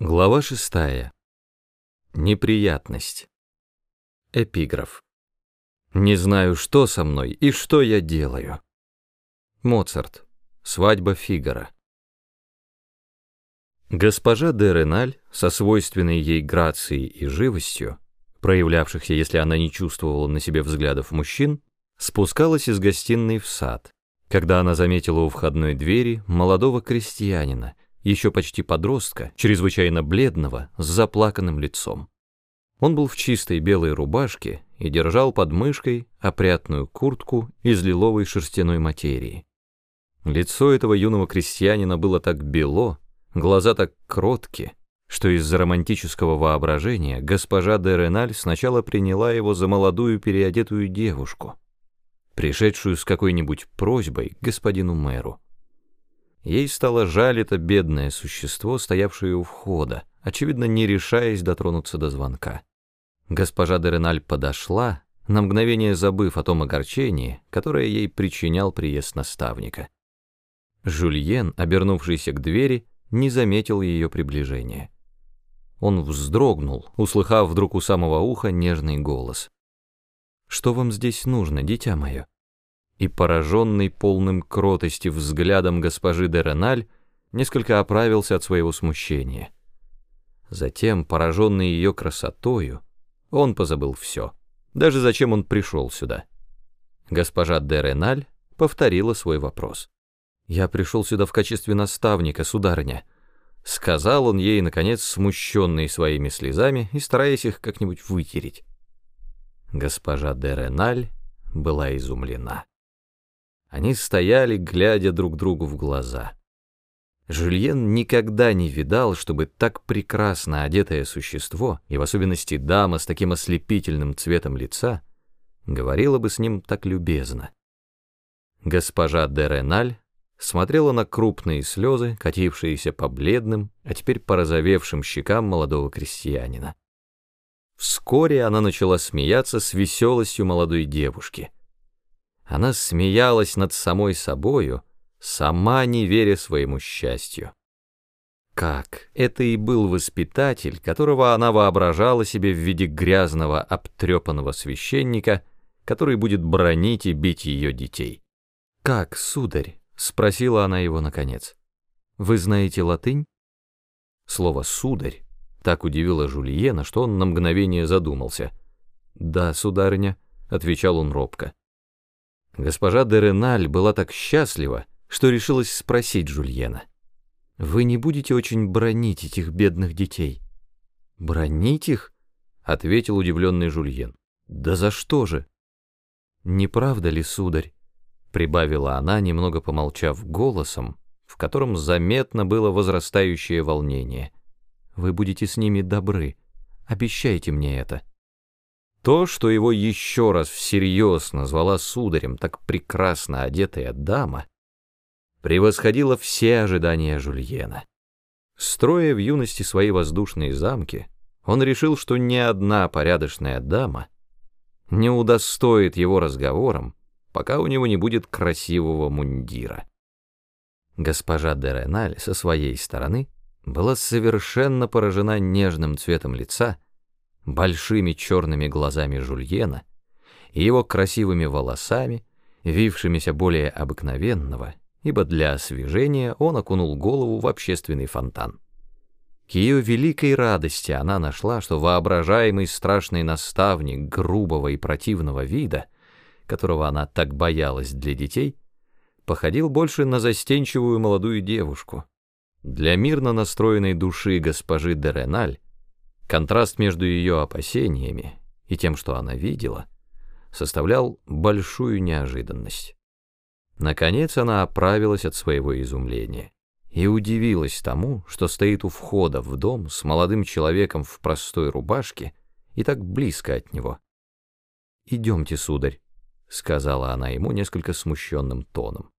Глава шестая. Неприятность. Эпиграф. Не знаю, что со мной и что я делаю. Моцарт. Свадьба Фигара. Госпожа де Реналь, со свойственной ей грацией и живостью, проявлявшихся, если она не чувствовала на себе взглядов мужчин, спускалась из гостиной в сад, когда она заметила у входной двери молодого крестьянина, еще почти подростка, чрезвычайно бледного, с заплаканным лицом. Он был в чистой белой рубашке и держал под мышкой опрятную куртку из лиловой шерстяной материи. Лицо этого юного крестьянина было так бело, глаза так кроткие, что из-за романтического воображения госпожа де Реналь сначала приняла его за молодую переодетую девушку, пришедшую с какой-нибудь просьбой к господину мэру. Ей стало жаль это бедное существо, стоявшее у входа, очевидно, не решаясь дотронуться до звонка. Госпожа Дереналь подошла, на мгновение забыв о том огорчении, которое ей причинял приезд наставника. Жульен, обернувшийся к двери, не заметил ее приближения. Он вздрогнул, услыхав вдруг у самого уха нежный голос. «Что вам здесь нужно, дитя мое?» И, пораженный полным кротости взглядом госпожи де Реналь, несколько оправился от своего смущения. Затем, пораженный ее красотою, он позабыл все, даже зачем он пришел сюда. Госпожа де Реналь повторила свой вопрос. «Я пришел сюда в качестве наставника, сударыня», — сказал он ей, наконец, смущенный своими слезами и стараясь их как-нибудь вытереть. Госпожа де Реналь была изумлена. Они стояли, глядя друг другу в глаза. Жюльен никогда не видал, чтобы так прекрасно одетое существо, и в особенности дама с таким ослепительным цветом лица, говорила бы с ним так любезно. Госпожа де Реналь смотрела на крупные слезы, катившиеся по бледным, а теперь порозовевшим щекам молодого крестьянина. Вскоре она начала смеяться с веселостью молодой девушки — она смеялась над самой собою, сама не веря своему счастью. Как? Это и был воспитатель, которого она воображала себе в виде грязного, обтрепанного священника, который будет бронить и бить ее детей. «Как, сударь?» — спросила она его наконец. «Вы знаете латынь?» Слово «сударь» так удивило Жульена, что он на мгновение задумался. «Да, сударыня», — отвечал он робко. Госпожа де Реналь была так счастлива, что решилась спросить Жульена. «Вы не будете очень бронить этих бедных детей?» «Бронить их?» — ответил удивленный Жульен. «Да за что же?» «Не правда ли, сударь?» — прибавила она, немного помолчав голосом, в котором заметно было возрастающее волнение. «Вы будете с ними добры. Обещайте мне это». То, что его еще раз всерьез назвала сударем так прекрасно одетая дама, превосходило все ожидания Жульена. Строя в юности свои воздушные замки, он решил, что ни одна порядочная дама не удостоит его разговором, пока у него не будет красивого мундира. Госпожа де Реналь со своей стороны была совершенно поражена нежным цветом лица, большими черными глазами Жульена и его красивыми волосами, вившимися более обыкновенного, ибо для освежения он окунул голову в общественный фонтан. К ее великой радости она нашла, что воображаемый страшный наставник грубого и противного вида, которого она так боялась для детей, походил больше на застенчивую молодую девушку. Для мирно настроенной души госпожи де Реналь Контраст между ее опасениями и тем, что она видела, составлял большую неожиданность. Наконец она оправилась от своего изумления и удивилась тому, что стоит у входа в дом с молодым человеком в простой рубашке и так близко от него. «Идемте, сударь», — сказала она ему несколько смущенным тоном.